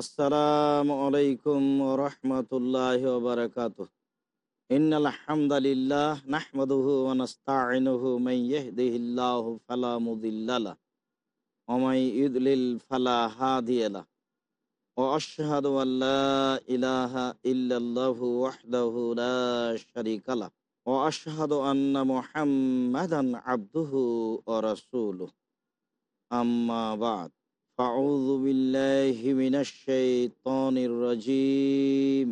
আসসালামু আলাইকুম রহমতুল্লাহ বারকাত ইন্নাল হামদালিল্লাহ নাহমাদুহু ওয়া নাস্তাঈনুহু মান ইয়াহদিহিল্লাহু ফালা মুদিল্লালা ওয়া মান ইউদলিল ফালা হাদিয়ালা ওয়া আশহাদু আল্লা ইলাহা ইল্লাল্লাহু ওয়াহদাহু লা শারীকালা ওয়া আশহাদু আন্না মুহাম্মাদান আবদুহু ওয়া রাসূলুহু। আম্মা বাদ। أعوذ بالله من الشيطان الرجيم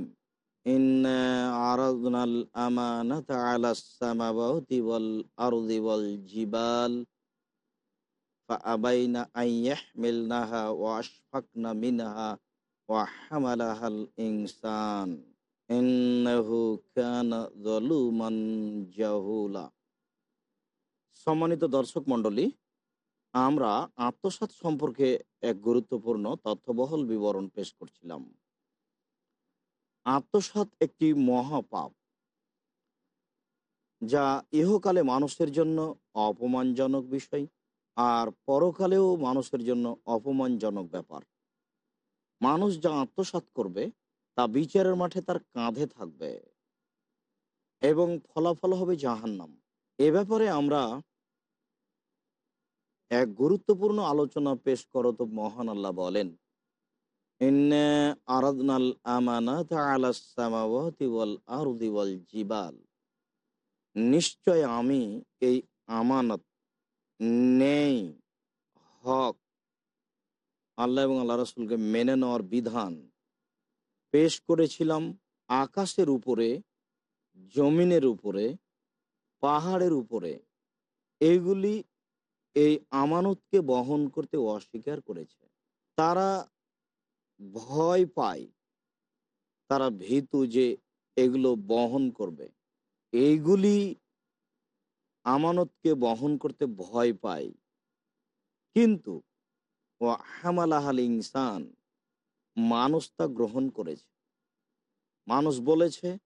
إنا عرضنا الأمانة على السماوات والأرض والجبال فأبين أن يحملنها وأشفقن منها وحملها الإنسان إنه كان ظلوما جهولا সম্মানিত দর্শক মণ্ডলী আমরা আত্মসাৎ সম্পর্কে এক গুরুত্বপূর্ণ তথ্যবহল বিবরণ পেশ করছিলাম। আত্মসাৎ একটি মহাপাপ, যা ইহকালে মানুষের জন্য অপমানজনক বিষয় আর পরকালেও মানুষের জন্য অপমানজনক ব্যাপার। মানুষ যা আত্মসাৎ করবে, তা বিচারের মাঠে তার কাঁধে থাকবে এবং ফলাফল হবে জাহান্নাম। এ ব্যাপারে আমরা এক গুরুত্বপূর্ণ আলোচনা পেশ করো তো মহান আল্লাহ বলেন নিশ্চয় আমি এই আমানত, নেই, হক, আল্লাহ এবং আল্লাহ রসুলকে মেনে নেওয়ার বিধান পেশ করেছিলাম আকাশের উপরে, জমিনের উপরে, পাহাড়ের উপরে। এইগুলি এই আমানতকে বহন করতে অস্বীকার করেছে। তারা ভয় পায়। তারা ভীতু যে এগুলো বহন করবে। এইগুলি আমানতকে বহন করতে ভয় পায়। কিন্তু ও হামালাহাল ইনসান, মানুষ তা গ্রহণ করেছে। মানুষ বলেছে,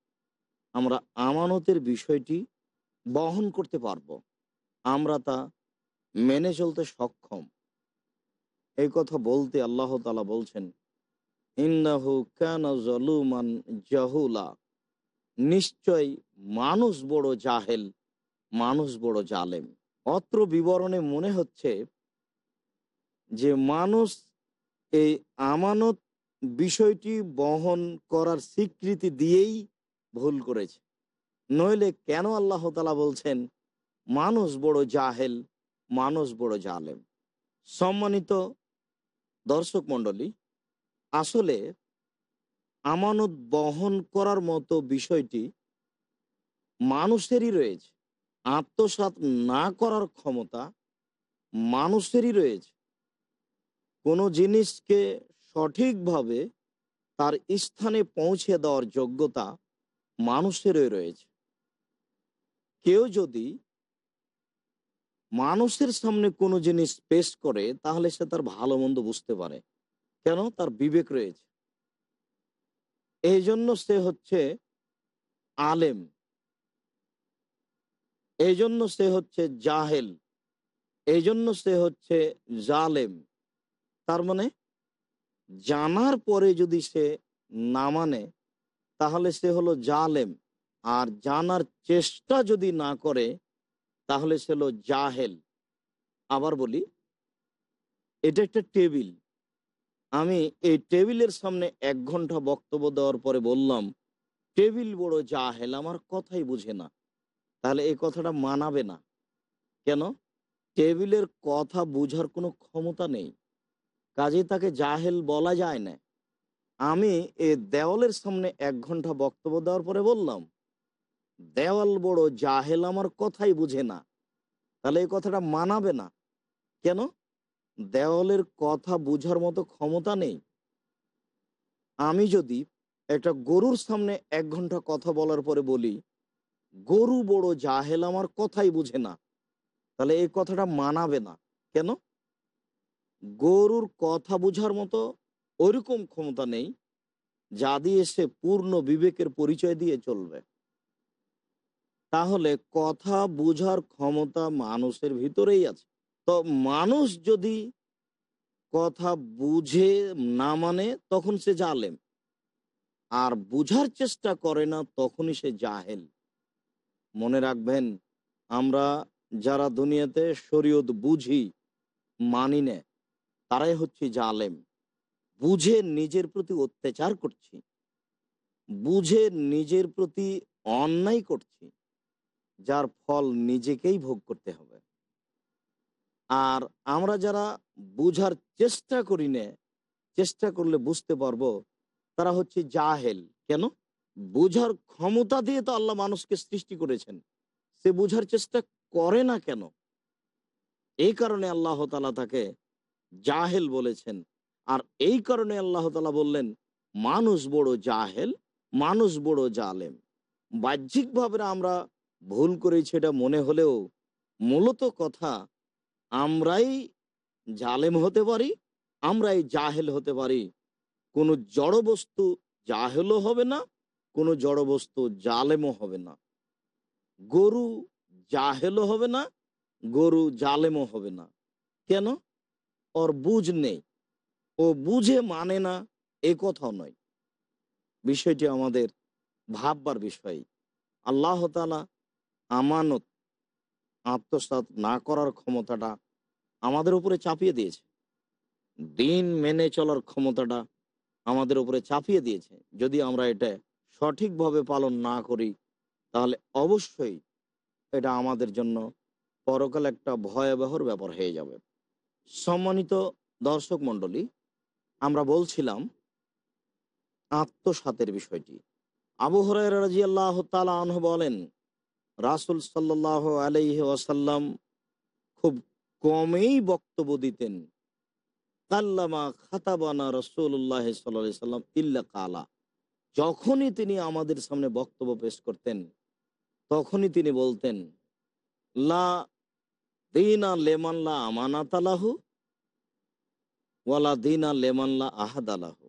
আমরা আমানতের বিষয়টি বহন করতে পারব। আমরা তা মেনে চলতে সক্ষম। এই কথা বলতে আল্লাহ তালা বলছেন, ইন্নাহু জলুমান জাহুলা। নিশ্চয় মানুষ বড় জাহেল, মানুষ বড় জালেম। অত্র বিবরণে মনে হচ্ছে যে মানুষ এই আমানত বিষয়টি বহন করার স্বীকৃতি দিয়েই ভুল করেছে। নইলে কেন আল্লাহ তালা বলছেন, মানুষ বড় জাহেল মানুষ বড় জালেম। সম্মানিত দর্শক মণ্ডলী, আসলে আমানত বহন করার মতো বিষয়টি মানুষেরই রয়েছে। আত্মসাত না করার ক্ষমতা মানুষেরই রয়েছে। কোনো জিনিসকে সঠিকভাবে তার স্থানে পৌঁছে দেওয়ার যোগ্যতা মানুষেরই রয়েছে। কেউ যদি মানুষের সামনে কোনো জিনিস পেশ করে, তাহলে সে তার ভালো মন্দ বুঝতে পারে। কেন? তার বিবেক রয়েছে। এই জন্য সে হচ্ছে আলেম। এই জন্য সে হচ্ছে জাহেল। এই জন্য সে হচ্ছে জালেম। তার মানে জানার পরে যদি সে না মানে তাহলে সে হলো জালেম। আর জানার চেষ্টা যদি না করে তাহলে সে হলো জাহেল। আবার বলি, এটা একটা টেবিল। আমি এই টেবিলের সামনে এক ঘণ্টা বক্তব্য দেওয়ার পরে বললাম, টেবিল বড় জাহেল, আমার কথাই বুঝে না। তাহলে এই কথাটা মানাবে না। কেন? টেবিলের কথা বুঝার কোনো ক্ষমতা নেই। কাজে তাকে জাহেল বলা যায় না। আমি এ দেওয়ালের সামনে এক ঘণ্টা বক্তব্য দেওয়ার পরে বললাম দেওয়াল বড়, জাহেল আমার কথাই বুঝে না। তাহলে এই কথাটা মানাবে না। কেন? দেওয়ালের কথা বুঝার মতো ক্ষমতা নেই। আমি যদি একটা গরুর সামনে এক ঘণ্টা কথা বলার পরে বলি, গরু বড়, জাহেল আমার কথাই বুঝে না। তাহলে এই কথাটা মানাবে না। কেন? গরুর কথা বুঝার মতো ওইরকম ক্ষমতা নেই, যা দিয়ে সে পূর্ণ বিবেকের পরিচয় দিয়ে চলবে। তাহলে কথা বুঝার ক্ষমতা মানুষের ভিতরেই আছে। তো মানুষ যদি কথা বুঝে না মানে তখন সে জালেম। আর বুঝার চেষ্টা করে না তখনই সে জাহেল। মনে রাখবেন, আমরা যারা দুনিয়াতে শরীয়ত বুঝি, মানি নে, তারাই হচ্ছে জালেম। বুঝে নিজের প্রতি অত্যাচার করছি। বুঝে নিজের প্রতি অন্যায় করছি। যার ফল নিজেকেই ভোগ করতে হবে। আর আমরা যারা বুঝার চেষ্টা করি না, চেষ্টা করলে বুঝতে পারব, তারা হচ্ছে জাহেল। কেন? বুঝার ক্ষমতা দিয়ে তো আল্লাহ মানুষকে সৃষ্টি করেছেন। সে বুঝার চেষ্টা করে না কেন? এই কারণে আল্লাহ তালা তাকে জাহেল বলেছেন। আর এই কারণে আল্লাহ তালা বললেন, মানুষ বড় জাহেল, মানুষ বড় জালেম। বাহ্যিকভাবে আমরা ভুল করেছে এটা মনে হলেও মূলত কথা আমরাই জালেম হতে পারি, আমরাই জাহেল হতে পারি। কোনো জড় বস্তু জাহেলও হবে না, কোনো জড় বস্তু জালেমও হবে না। গরু জাহেলও হবে না, গরু জালেমও হবে না। কেন? ওর বুঝ নেই। ও বুঝে মানে না, এ কথাও নয়। বিষয়টি আমাদের ভাববার বিষয়। আল্লাহ তালা আমানত আত্মসাত না করার ক্ষমতাটা আমাদের উপরে চাপিয়ে দিয়েছে। দিন মেনে চলার ক্ষমতাটা আমাদের উপরে চাপিয়ে দিয়েছে। যদি আমরা এটা সঠিকভাবে পালন না করি, তাহলে অবশ্যই এটা আমাদের জন্য পরকাল একটা ভয়াবহর ব্যাপার হয়ে যাবে। সম্মানিত দর্শক মণ্ডলী, আমরা বলছিলাম আত্মসাতের বিষয়টি। আবু হরাই রাজি আল্লাহ আনহ বলেন রাসুল সাল্লাহ আলাইহি ওয়াসাল্লাম খুব কমেই বক্তব্য দিতেন। কাল্লামা খাতাবানা রসুল্লাহ সাল্লাহ সাল্লাম ইল্লা কালা। যখনই তিনি আমাদের সামনে বক্তব্য পেশ করতেন, তখনই তিনি বলতেন, লা দিনা লেমানলা আমানাত আলাহু ওয়ালা দিনা লেমানলা আহাদ আলাহু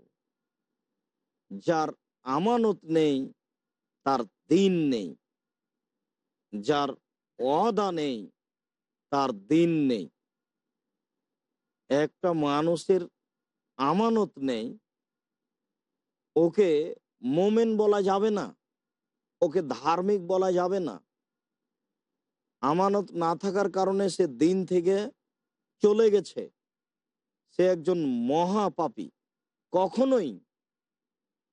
যার আমানত নেই, তার দিন নেই। যার অদা নেই, তার দিন নেই। একটা মানুষের আমানত নেই, ওকে মোমেন বলা যাবে না, ওকে ধার্মিক বলা যাবে না। আমানত না থাকার কারণে সে দিন থেকে চলে গেছে। সে একজন মহাপাপী। কখনোই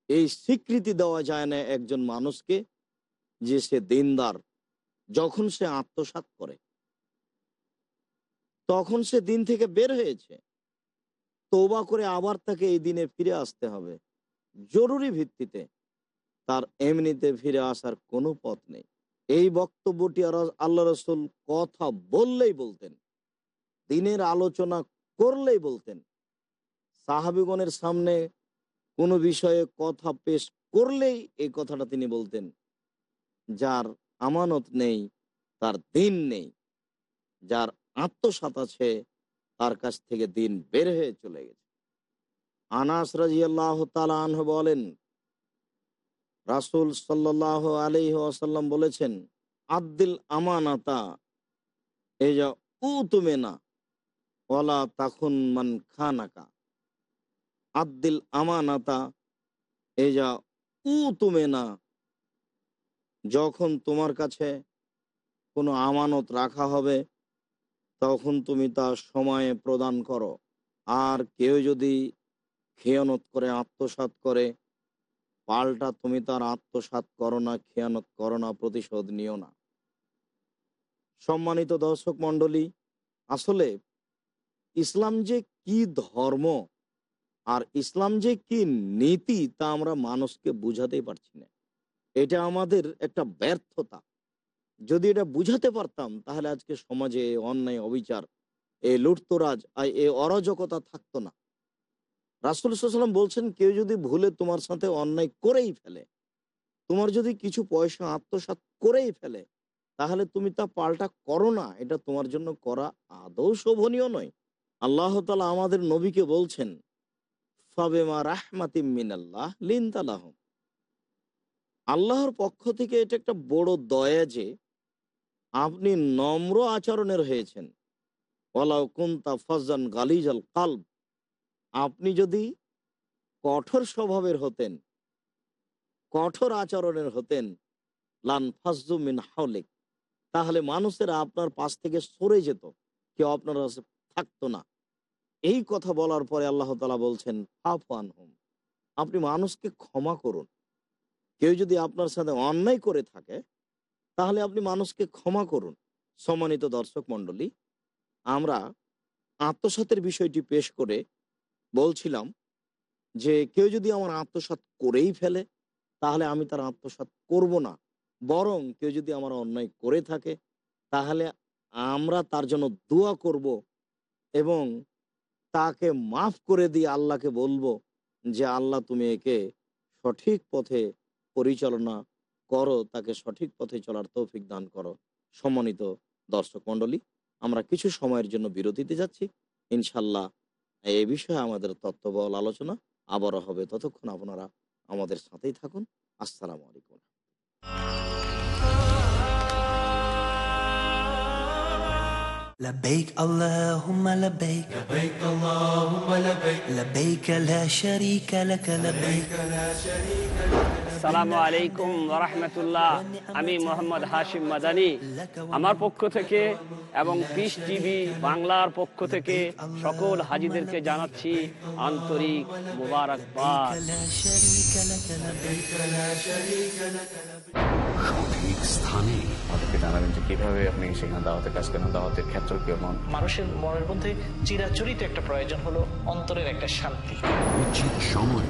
এই স্বীকৃতি দেওয়া যায় না একজন মানুষকে যে সে দিনদার। যখন সে আত্মসাত করে, তখন সে দিন থেকে বের হয়েছে। তোবা করে আবার তাকে এই দিনে ফিরে আসতে হবে। জরুরি ভিত্তিতে তার এমনিতে ফিরে আসার কোনো পথ নেই। এই বক্তব্যটি আল্লাহ রসুল কথা বললেই বলতেন, দিনের আলোচনা করলেই বলতেন। সাহাবিগণের সামনে কোনো বিষয়ে কথা পেশ করলেই এই কথাটা তিনি বলতেন, যার আমানত নেই, তার দিন নেই। যার আত্মসাত আছে, তার কাছ থেকে দিন বের হয়ে চলে গেছে। আনাস রাজি আল্লাহ তালাহ বলেন, রাসুল সাল্লাহ আলি আসাল্লাম বলেছেন আব্দিল আমানাতা এই যা উ তুমে না ওলা তাকুন মান খানাকা। আব্দিল আমানাতা এই যা উ তুমে না যখন তোমার কাছে কোনো আমানত রাখা হবে, তখন তুমি তা সময়ে প্রদান করো। আর কেউ যদি খেয়ানত করে আত্মসাত করে, পাল্টা তুমি তার আত্মসাত করো না, খেয়ানত করো না, প্রতিশোধ নিও না। সম্মানিত দর্শক মণ্ডলী, আসলে ইসলাম যে কি ধর্ম আর ইসলাম যে কি নীতি, তা আমরা মানুষকে বুঝাতেই পারছি না। এটা আমাদের একটা ব্যর্থতা। যদি এটা বুঝাতে পারতাম, তাহলে আজকে সমাজে অন্যায়, অবিচার, এ লুটতরাজ আর এই অরাজকতা থাকতো না। রাসুল সাল্লাম বলছেন, কেউ যদি ভুলে তোমার সাথে অন্যায় করেই ফেলে, তোমার যদি কিছু পয়সা, আত্মসাৎ করেই ফেলে, তাহলে তুমি তা পাল্টা করো না। এটা তোমার জন্য করা আদৌ শোভনীয় নয়। আল্লাহ তালা আমাদের নবীকে বলছেন, ফাবেমা রাহমাতিম মিনাল্লাহ লিনতালাহম আল্লাহর পক্ষ থেকে এটা একটা বড় দয়া যে আপনি নম্র আচরণের হয়েছেন। ওয়ালাউ কুন্তা ফজান গালিজ আল আপনি যদি কঠোর স্বভাবের হতেন, কঠোর আচরণের হতেন, লান ফাজু মিন তাহলে মানুষেরা আপনার পাশ থেকে সরে যেত, কেউ আপনার কাছে থাকতো না। এই কথা বলার পরে আল্লাহ তালা বলছেন ফাফান হুম আপনি মানুষকে ক্ষমা করুন। কেউ যদি আপনার সাথে অন্যায় করে থাকে, তাহলে আপনি মানুষকে ক্ষমা করুন। সম্মানিত দর্শক মণ্ডলী, আমরা আত্মসাতের বিষয়টি পেশ করে বলছিলাম যে, কেউ যদি আমার আত্মসাৎ করেই ফেলে, তাহলে আমি তার আত্মসাৎ করব না। বরং কেউ যদি আমার অন্যায় করে থাকে, তাহলে আমরা তার জন্য দোয়া করব এবং তাকে মাফ করে দিয়ে আল্লাহকে বলব যে, আল্লাহ তুমি একে সঠিক পথে পরিচালনা করো তাকে সঠিক পথে চলার তৌফিক দান করো সম্মানিত দর্শক মণ্ডলী আমরা কিছু সময়ের জন্য বিরতিতে যাচ্ছি ইনশাল্লাহ এই বিষয়ে আমাদের তত্ত্ববল আলোচনা আবারও হবে ততক্ষণ আপনারা আমাদের সাথেই থাকুন আসসালামু আলাইকুম لبيك اللهم لبيك لبيك اللهم لبيك لبيك لا شريك لك لبيك আসসালামু আলাইকুম রহমতুল্লাহ আমি মোহাম্মদ হাশিম মাদানি। আমার পক্ষ থেকে এবং পিস টিভি বাংলার পক্ষ থেকে সকল হাজিদেরকে জানাচ্ছি আন্তরিক মুবারকবাদ। সঠিক স্থানে জানাবেন যে কীভাবে আপনি সেখানে দাওয়াতের কাজ দাওয়াতের ক্ষেত্র কেমন? মানুষের মনের মধ্যে চিরাচরিত একটা প্রয়োজন হলো অন্তরের একটা শান্তি। উচিত সময়ে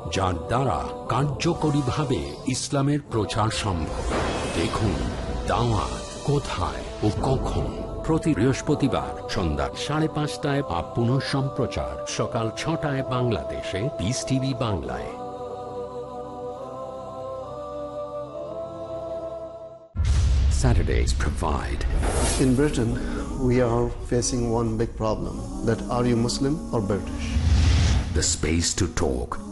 যার দ্বারা কার্যকরীভাবে ইসলামের প্রচার সম্ভব দেখুন দাওয়াত কোথায় ও কখন প্রতি বৃহস্পতিবার সন্ধ্যা সাড়ে পাঁচটায় বা পুনঃ সম্প্রচার সকাল ছটায় বাংলাদেশে পিস টিভি বাংলায় Saturdays provide In Britain, we are facing one big problem that are you Muslim or British? the space to talk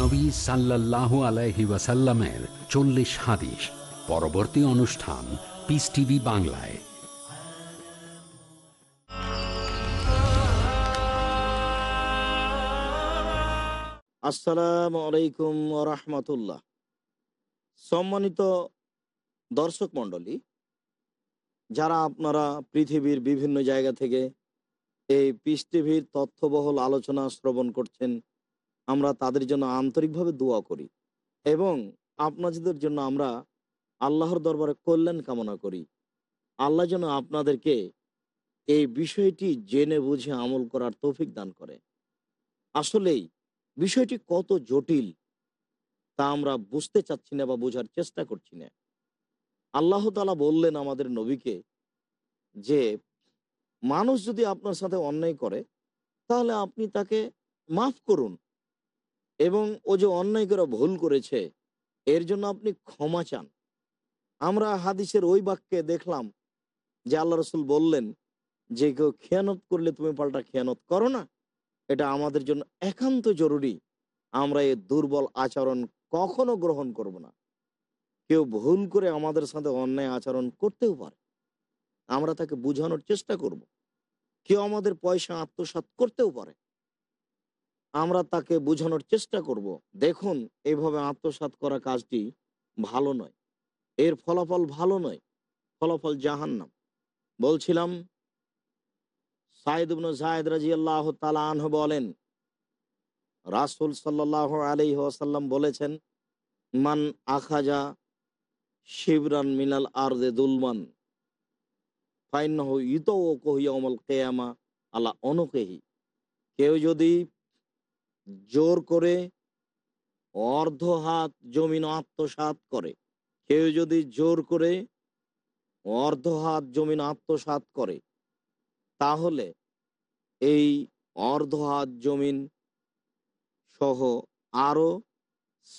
নবী সাল্লাহ আলাইহি ওয়াসাল্লামের চল্লিশ হাদিস। পরবর্তী অনুষ্ঠান পিস টিভি বাংলায়। আসসালাম আলাইকুম রহমতুল্লাহ। সম্মানিত দর্শক মন্ডলী যারা আপনারা পৃথিবীর বিভিন্ন জায়গা থেকে এই পিস টিভির তথ্যবহল আলোচনা শ্রবণ করছেন আমরা তাদের জন্য আন্তরিকভাবে দোয়া করি এবং আপনাদের জন্য আমরা আল্লাহর দরবারে কল্যাণ কামনা করি। আল্লাহ যেন আপনাদেরকে এই বিষয়টি জেনে বুঝে আমল করার তৌফিক দান করে। আসলেই বিষয়টি কত জটিল তা আমরা বুঝতে চাচ্ছি না বা বোঝার চেষ্টা করছি না। আল্লাহ তালা বললেন আমাদের নবীকে যে, মানুষ যদি আপনার সাথে অন্যায় করে, তাহলে আপনি তাকে মাফ করুন। এবং ও যে অন্যায় করে ভুল করেছে, এর জন্য আপনি ক্ষমা চান। আমরা হাদিসের ওই বাক্যে দেখলাম যে আল্লাহ রসুল বললেন, যে কেউ খেয়ানত করলে তুমি পাল্টা খেয়ানত করো না। এটা আমাদের জন্য একান্ত জরুরি। আমরা এই দুর্বল আচরণ কখনো গ্রহণ করব না। কেউ ভুল করে আমাদের সাথে অন্যায় আচরণ করতেও পারে। আমরা তাকে বোঝানোর চেষ্টা করব। কেউ আমাদের পয়সা আত্মসাত করতেও পারে। আমরা তাকে বোঝানোর চেষ্টা করব। দেখুন এইভাবে আত্মসাত করা কাজটি ভালো নয়। এর ফলাফল ভালো নয়, ফলাফল জাহান্নাম। বলছিলাম সাইদ জায়দ রাজি আল্লাহ তালাহ বলেন, রাসুল সাল্লাহ আলি ওয়াসাল্লাম বলেছেন, মান আখাজা শিবরান মিনাল আরদে দুলমান ফাইনহ ইত ও কহিয়া কহিয়মল কেয়ামা আল্লাহ অনুকেহি। কেউ যদি জোর করে অর্ধ হাত জমিন আত্মসাত করে। কেউ যদি জোর করে অর্ধ হাত জমিন আত্মসাত করে, তাহলে এই অর্ধ হাত জমিন সহ আরও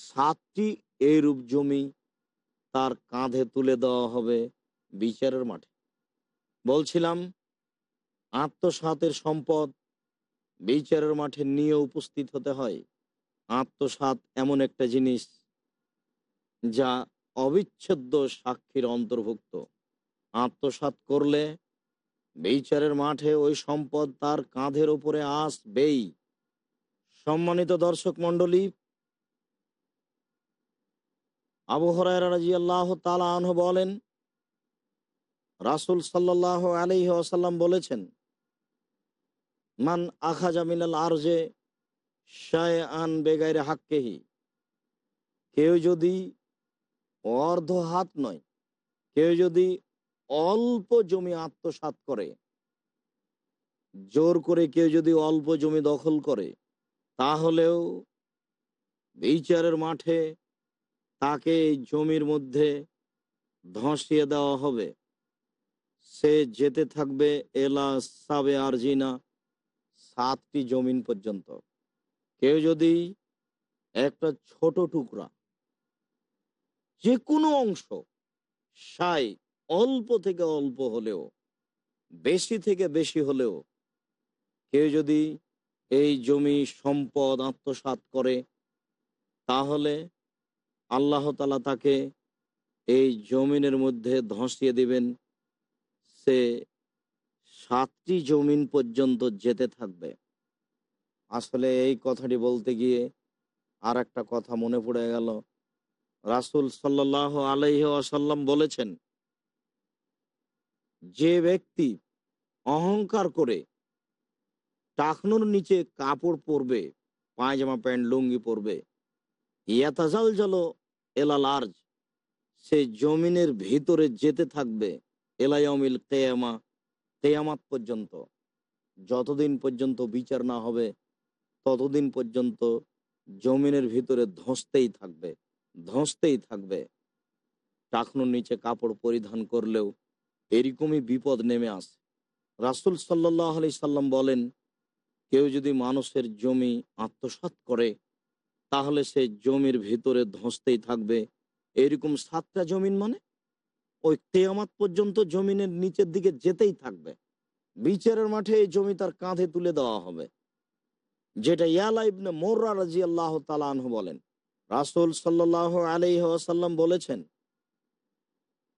সাতটি এইরূপ জমি তার কাঁধে তুলে দেওয়া হবে বিচারের মাঠে। বলছিলাম, আত্মসাতের সম্পদ বিচারের মাঠে নিয়ে উপস্থিত হতে হয়। আত্মসাত এমন একটা জিনিস যা অবিচ্ছেদ্য সাক্ষীর অন্তর্ভুক্ত। আত্মসাত করলে বিচারের মাঠে ওই সম্পদ তার কাঁধের উপরে আসবেই। সম্মানিত দর্শক মন্ডলী আবু আল্লাহ তালাহ বলেন, রাসুল সাল্লাহ আলহি আসাল্লাম বলেছেন মান আখাজা মিনাল আরজে শায় আন বেগাইরে হাক্কেহি। কেউ যদি অর্ধ হাত নয়, কেউ যদি অল্প জমি আত্মসাত করে, জোর করে কেউ যদি অল্প জমি দখল করে, তাহলেও বিচারের মাঠে তাকে এই জমির মধ্যে ধসিয়ে দেওয়া হবে। সে যেতে থাকবে এলা সাবে আরজিনা। সাতটি জমিন পর্যন্ত। কেউ যদি একটা ছোট টুকরা যে কোনো অংশ সাই অল্প থেকে অল্প হলেও, বেশি থেকে বেশি হলেও, কেউ যদি এই জমি সম্পদ আত্মসাত করে, তাহলে আল্লাহ তালা তাকে এই জমিনের মধ্যে ধসিয়ে দিবেন। সে সাতটি জমিন পর্যন্ত যেতে থাকবে। আসলে এই কথাটি বলতে গিয়ে আর একটা কথা মনে পড়ে গেল। রাসুল সাল্লাহ আলাইহ আসাল্লাম বলেছেন, যে ব্যক্তি অহংকার করে টাকনুর নিচে কাপড় পরবে, পায়জামা প্যান্ট, লুঙ্গি পরবে ইয়াতাজাল জল এলা লার্জ সে জমিনের ভিতরে যেতে থাকবে এলাইমিল কেয়ামা কেয়ামাত পর্যন্ত, যতদিন পর্যন্ত বিচার না হবে, ততদিন পর্যন্ত জমিনের ভিতরে ধসতেই থাকবে ধসতেই থাকবে। টাকনুর নিচে কাপড় পরিধান করলেও এরকমই বিপদ নেমে আসে। রাসুল সাল্লাহ আলি সাল্লাম বলেন, কেউ যদি মানুষের জমি আত্মসাত করে, তাহলে সে জমির ভিতরে ধসতেই থাকবে। এরকম সাতটা জমিন মানে? ওই কেয়ামাত পর্যন্ত জমিনের নিচের দিকে যেতেই থাকবে। বিচারের মাঠে এই জমি তার কাঁধে তুলে দেওয়া হবে। যেটা ইয়ালা ইবনে মোর্রা রাজি আল্লাহ তালাহ বলেন। রাসুল সাল্লাহ আলহাসাল্লাম বলেছেন,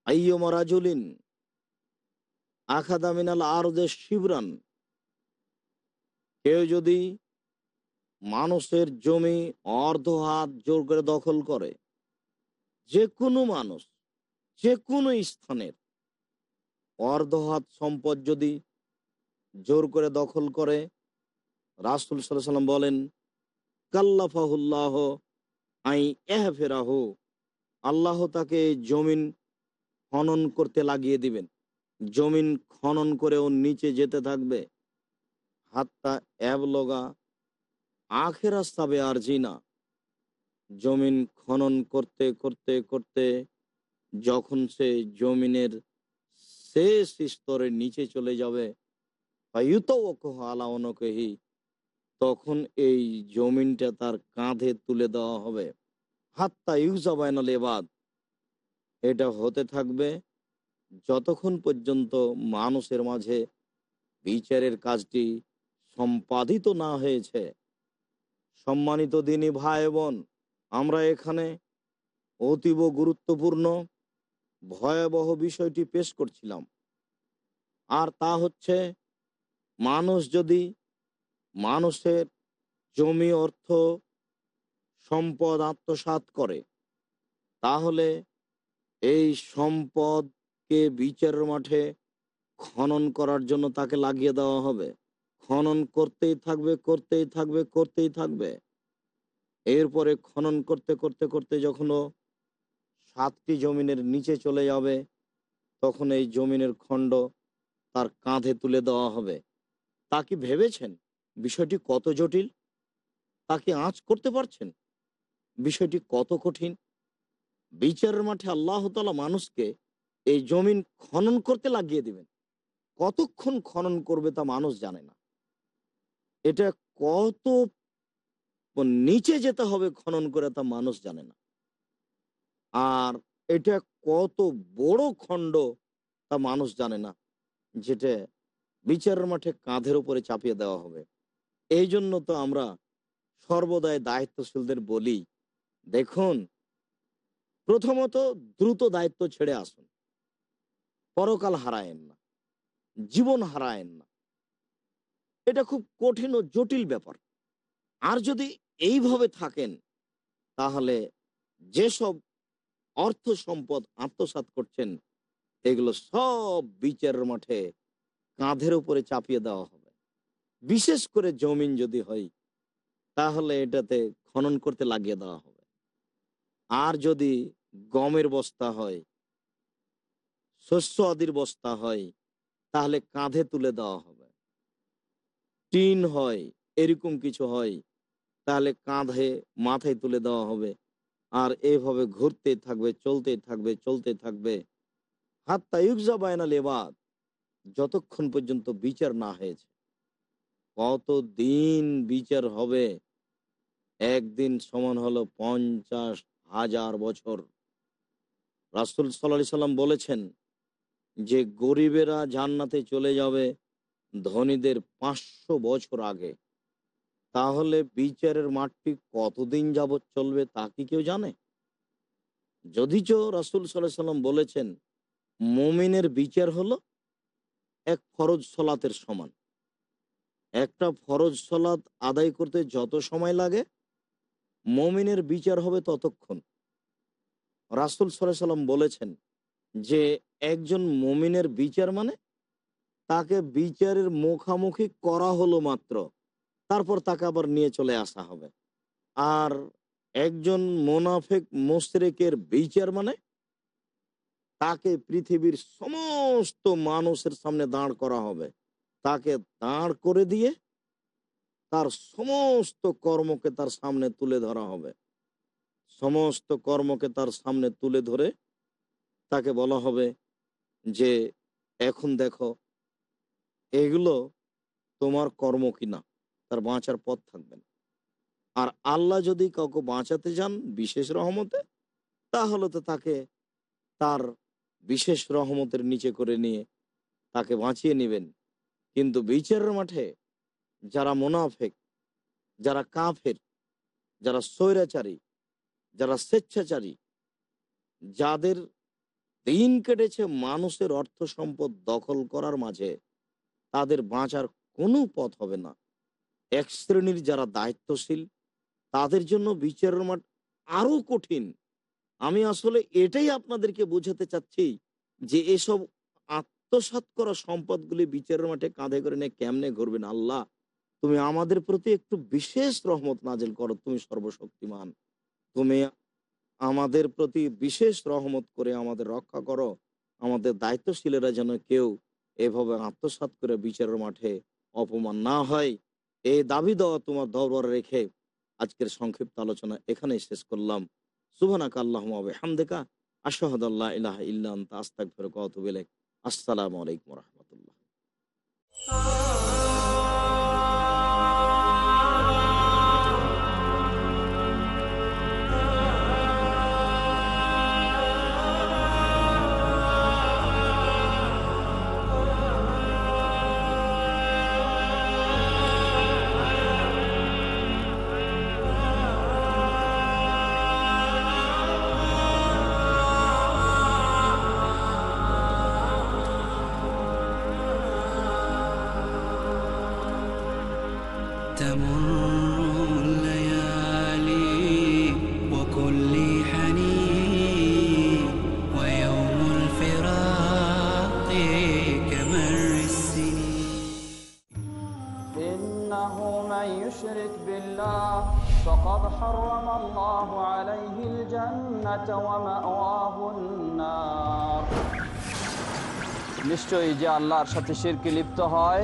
আইয়ম রাজুলিন আখাদামিনাল আরদে শিবরান। কেউ যদি মানুষের জমি অর্ধ হাত জোর করে দখল করে, যে কোনো মানুষ যে কোনো স্থানের অর্ধহাত সম্পদ যদি জোর করে দখল করে, রাসুল সাল্লাম বলেন, কাল্লাফাহুল্লাহ আই এহ ফেরাহ আল্লাহ তাকে জমিন খনন করতে লাগিয়ে দিবেন। জমিন খনন করে ও নিচে যেতে থাকবে। হাতটা অ্যাবলগা আখেরা সাবে আর জিনা জমিন খনন করতে করতে করতে যখন সে জমিনের শেষ স্তরের নিচে চলে যাবে আলা অনকেহি তখন এই জমিনটা তার কাঁধে তুলে দেওয়া হবে। হাত্তা ইউজাবায়নাল এবাদ এটা হতে থাকবে যতক্ষণ পর্যন্ত মানুষের মাঝে বিচারের কাজটি সম্পাদিত না হয়েছে। সম্মানিত দিনী ভাই বোন, আমরা এখানে অতীব গুরুত্বপূর্ণ ভয়াবহ বিষয়টি পেশ করছিলাম। আর তা হচ্ছে, মানুষ যদি মানুষের জমি, অর্থ, সম্পদ আত্মসাত করে, তাহলে এই সম্পদকে বিচারের মাঠে খনন করার জন্য তাকে লাগিয়ে দেওয়া হবে। খনন করতেই থাকবে করতেই থাকবে করতেই থাকবে। এরপরে খনন করতে করতে করতে যখন সাতটি জমিনের নিচে চলে যাবে, তখন এই জমিনের খণ্ড তার কাঁধে তুলে দেওয়া হবে। তা কি ভেবেছেন? বিষয়টি কত জটিল? তা কি আঁচ করতে পারছেন? বিষয়টি কত কঠিন? বিচারের মাঠে আল্লাহ তালা মানুষকে এই জমিন খনন করতে লাগিয়ে দিবেন। কতক্ষণ খনন করবে তা মানুষ জানে না। এটা কত নিচে যেতে হবে খনন করে তা মানুষ জানে না। আর এটা কত বড় খণ্ড তা মানুষ জানে না, যেটা বিচারের মাঠে কাঁধের উপরে চাপিয়ে দেওয়া হবে। এই জন্য তো আমরা সর্বদাই দায়িত্বশীলদের বলি, দেখুন, প্রথমত দ্রুত দায়িত্ব ছেড়ে আসুন। পরকাল হারায়েন না, জীবন হারায়েন না। এটা খুব কঠিন ও জটিল ব্যাপার। আর যদি এইভাবে থাকেন, তাহলে যেসব অর্থ সম্পদ আত্মসাত করছেন, এগুলো সব বিচারের মাঠে কাঁধের উপরে চাপিয়ে দেওয়া হবে। বিশেষ করে জমিন যদি হয়, তাহলে এটাতে খনন করতে লাগিয়ে দেওয়া হবে। আর যদি গমের বস্তা হয়, শস্য আদির বস্তা হয়, তাহলে কাঁধে তুলে দেওয়া হবে। টিন হয়, এরকম কিছু হয়, তাহলে কাঁধে মাথায় তুলে দেওয়া হবে। আর এভাবে ঘুরতে থাকবে, চলতে থাকবে চলতে থাকবে। হাত্তা ইউজা বায়না লেবাদ যতক্ষণ পর্যন্ত বিচার না হয়েছে। কত দিন বিচার হবে? একদিন সমান হলো পঞ্চাশ হাজার বছর। রাসুল সাল্লা সাল্লাম বলেছেন, যে গরিবেরা জান্নাতে চলে যাবে ধনীদের পাঁচশো বছর আগে। তাহলে বিচারের মাঠটি কতদিন যাবৎ চলবে তা কি কেউ জানে? যদি যদিচ রাসুল সাল্লাহ সাল্লাম বলেছেন, মমিনের বিচার হলো এক ফরজ সলাতের সমান। একটা ফরজ সলাত আদায় করতে যত সময় লাগে, মমিনের বিচার হবে ততক্ষণ। রাসুল সাল্লাহ সাল্লাম বলেছেন যে, একজন মমিনের বিচার মানে তাকে বিচারের মুখামুখি করা হলো মাত্র। তারপর তাকে আবার নিয়ে চলে আসা হবে। আর একজন মোনাফেক মোশরেকের বিচার মানে তাকে পৃথিবীর সমস্ত মানুষের সামনে দাঁড় করা হবে। তাকে দাঁড় করে দিয়ে তার সমস্ত কর্মকে তার সামনে তুলে ধরা হবে। সমস্ত কর্মকে তার সামনে তুলে ধরে তাকে বলা হবে যে, এখন দেখো, এগুলো তোমার কর্ম কিনা? তার বাঁচার পথ থাকবে না আর আল্লাহ যদি কাউকে বাঁচাতে যান বিশেষ রহমতে, তাহলে তো তাকে তার বিশেষ রহমতের নিচে করে নিয়ে তাকে বাঁচিয়ে নেবেন। কিন্তু বিচারের মাঠে যারা মোনাফেক, যারা কাফের, যারা স্বৈরাচারী, যারা স্বেচ্ছাচারী, যাদের দিন কেটেছে মানুষের অর্থ সম্পদ দখল করার মাঝে, তাদের বাঁচার কোনো পথ হবে না। এক শ্রেণির যারা দায়িত্বশীল, তাদের জন্য বিচারের মাঠ আরও কঠিন। আমি আসলে এটাই আপনাদেরকে বোঝাতে চাচ্ছি যে এসব আত্মসাৎ করা সম্পদগুলি বিচারের মাঠে কাঁধে করে নিয়ে কেমনে ঘুরবেন? আল্লাহ, তুমি আমাদের প্রতি একটু বিশেষ রহমত নাজিল করো, তুমি সর্বশক্তিমান। তুমি আমাদের প্রতি বিশেষ রহমত করে আমাদের রক্ষা করো। আমাদের দায়িত্বশীলেরা যেন কেউ এভাবে আত্মসাৎ করে বিচারের মাঠে অপমান না হয়। এই দাবি দেওয়া তোমার দরবার রেখে আজকের সংক্ষিপ্ত আলোচনা এখানেই শেষ করলাম। সুবহানাক আল্লাহুম্মা হামদেকা আশাহদাল্লাহ আশহাদু আল্লা আস্তাক ফেরক আসসালামু আলাইকুম রাহমাতুল্লাহ। تمر الليالي وكل حنين ويوم الفراق كمر السنين إنه من يشرك بالله فقد حرم الله عليه الجنة ومأواه النار নিশ্চয়ই যে আল্লাহর সাথে শিরকে লিপ্ত হয়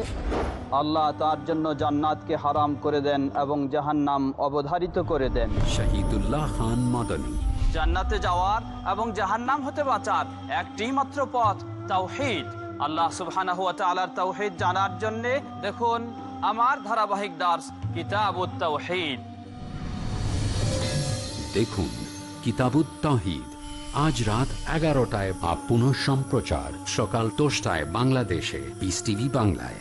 আল্লাহ তার জন্য জান্নাতকে হারাম করে দেন এবং জাহান্নাম অবধারিত করে দেন। শহীদুল্লাহ খান মাদানী। জান্নাতে যাওয়ার এবং জাহান্নাম হতে বাঁচার একটি মাত্র পথ তাওহীদ। আল্লাহ সুবহানাহু ওয়া তাআলার তাওহীদ জানার জন্য দেখুন আমার ধারাবাহিক দার্স কিতাবুত তাওহীদ। দেখুন কিতাবুত তাহিদ আজ রাত এগারোটায় বা পুনঃ সম্প্রচার সকাল দশটায় বাংলাদেশে পিস টিভি বাংলায়।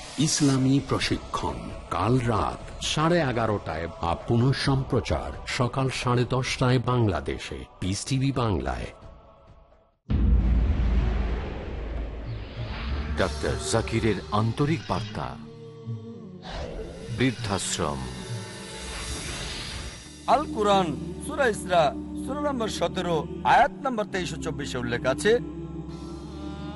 ইসলামী প্রশিক্ষণ কাল রাত সাড়ে এগারোটায় বা পুনঃ সম্প্রচার সকাল সাড়ে দশটায় বাংলাদেশে। পিস টিভি বাংলায়। ডাক্তার জাকিরের আন্তরিক বার্তা। বৃদ্ধাশ্রম। আল কোরআন সুরা ইসরা সুরা নম্বর সতেরো আয়াত নম্বর তেইশ চব্বিশে উল্লেখ আছে